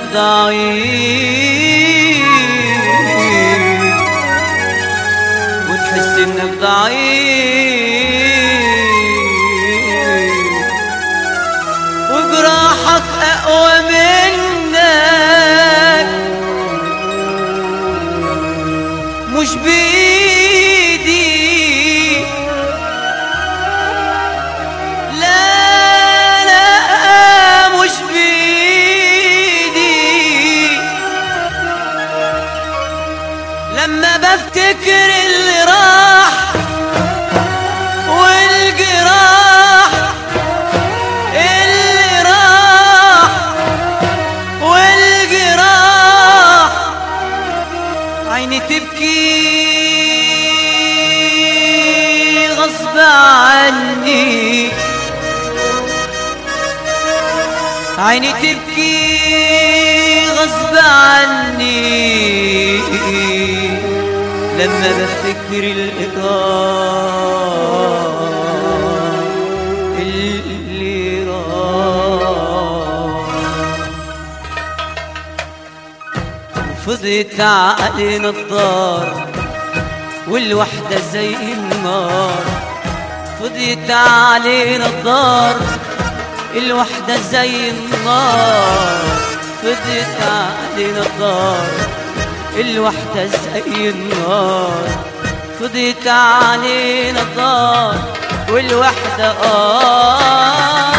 انك ضعيف وتحس انك ضعيف وجراحك اقوى منك مش بيدي عيني تبكي غصب عني. لما بفتكر الإيقاع اللي راح وفضيت علينا الدار والوحدة زي النار. فضيت علينا الدار. الوحدة زي النار فضيت علينا الدار الوحدة زي النار فضيت علينا الدار والوحدة آه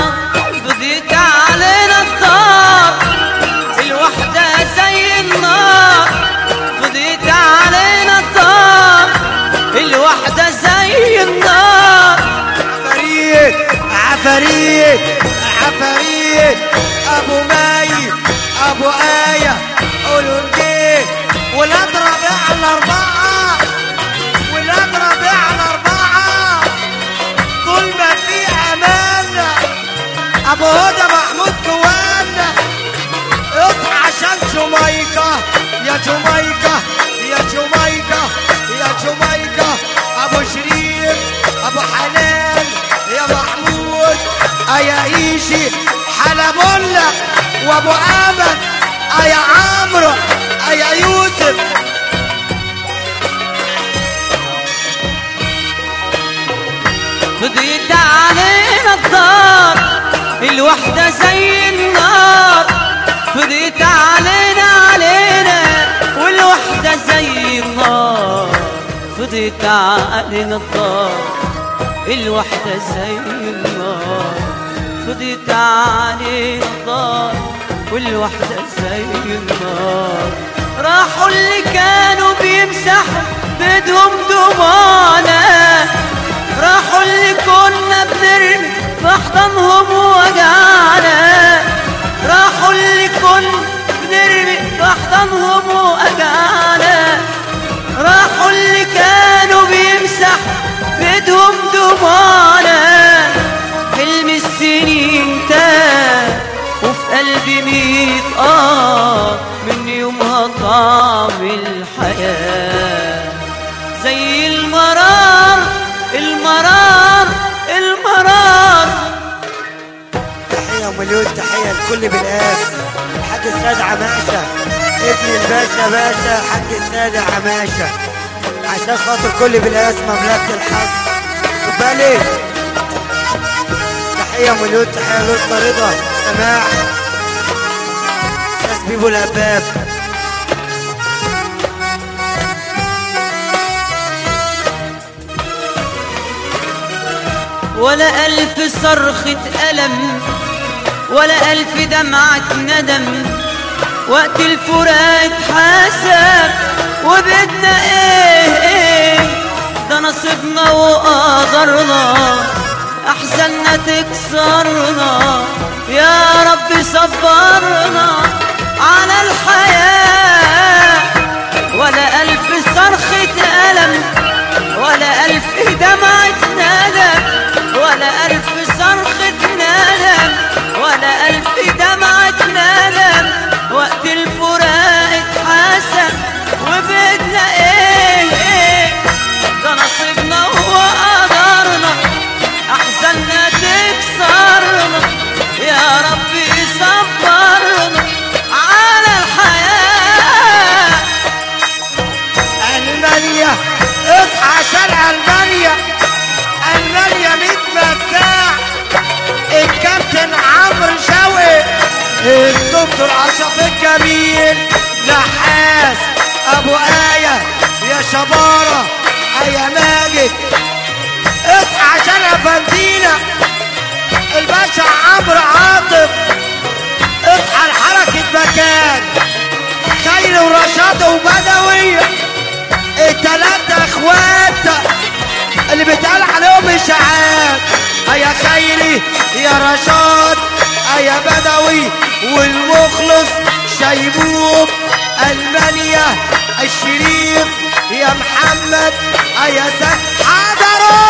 فضيت علينا الدار الوحدة زي النار فضيت علينا الدار الوحدة زي النار. عفاريت عفاريت. عفاريت. أبو مي أبو آية قولوا نجيب والاضرب على اربعة وابو امل ايا عمرو ايا يوسف. فضيت علينا الدار الوحدة زي النار. فضيت علينا علينا والوحدة زي النار. فضيت علينا الدار الوحدة زي النار. فضيت علينا الدار والوحدة زي النار. راحوا اللي كانوا بيمسحوا بدهم دموعنا راحوا اللي كنا بنرمي في احضانهم وجعنا راحوا اللي كنا بنرمي في احضانهم وجعنا المرار المرار. تحية ومليون تحية لكل بالقاس الحاج السيد عماشة. ابن الباشا باشا الحاج السيد عماشة. عشان خاطر كل بالقاس مملكة الحظ. بالك تحية ومليون تحية لوسطى رضا سماح. ناس بيبو ولا ألف صرخة ألم ولا ألف دمعة ندم. وقت الفراق اتحاسب وبدنا إيه إيه. ده نصيبنا وقدرنا أحزاننا تكسرنا. يا رب صبرنا. اصحى عشان ألمانيا. ألمانيا ميت مساع الكابتن عمرو شوقي. الدكتور أشرف الجميل. نحاس. أبو آية. يا شبارة. يا ماجد. اصحى عشان أفندينا. الباشا عمرو عاطف. اصحى لحركة مكان. خير ورشاد وبدوية. التلاتة اخوات اللي بيتقال عليهم اشاعات يا خيري يا رشاد يا بدوي والمخلص شيبوب المانيا الشريف يا محمد يا سك حضروا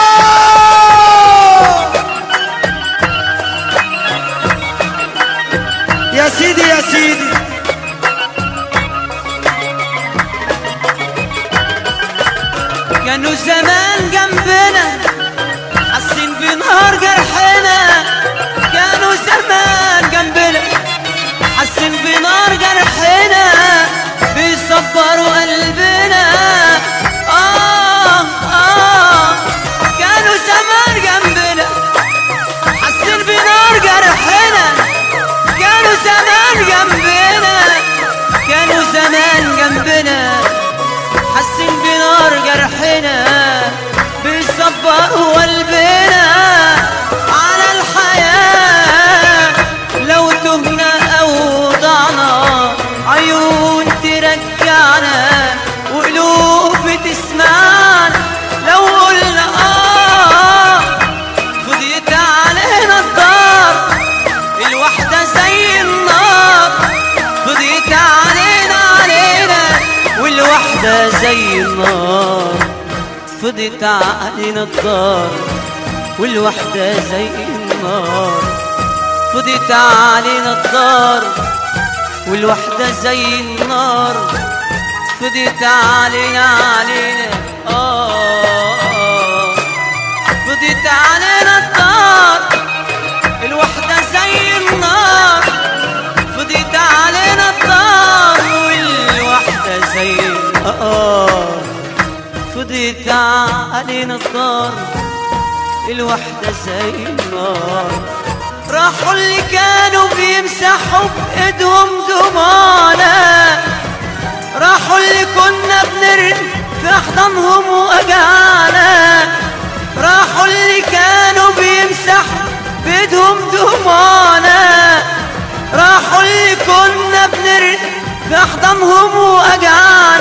يا سيدي يا سيدي. كانوا زمان جنبنا حاسين بنهار جرحنا. كانوا زمان جنبنا حاسين بنار جرحنا. فضيت علينا الدار والوحدة زي النار. فضيت علينا الدار والوحدة زي النار. فضيت علينا علينا آه. فضيت علينا الدار علينا الدار؟ الوحدة زي النار. راحوا اللي كانوا بيمسحوا بإيدهم دموعنا راحوا اللي كنا بنرمي في أحضانهم وأجعنا راحوا اللي كانوا بيمسحوا بإيدهم دموعنا راحوا اللي كنا بنرمي في أحضانهم وأجعنا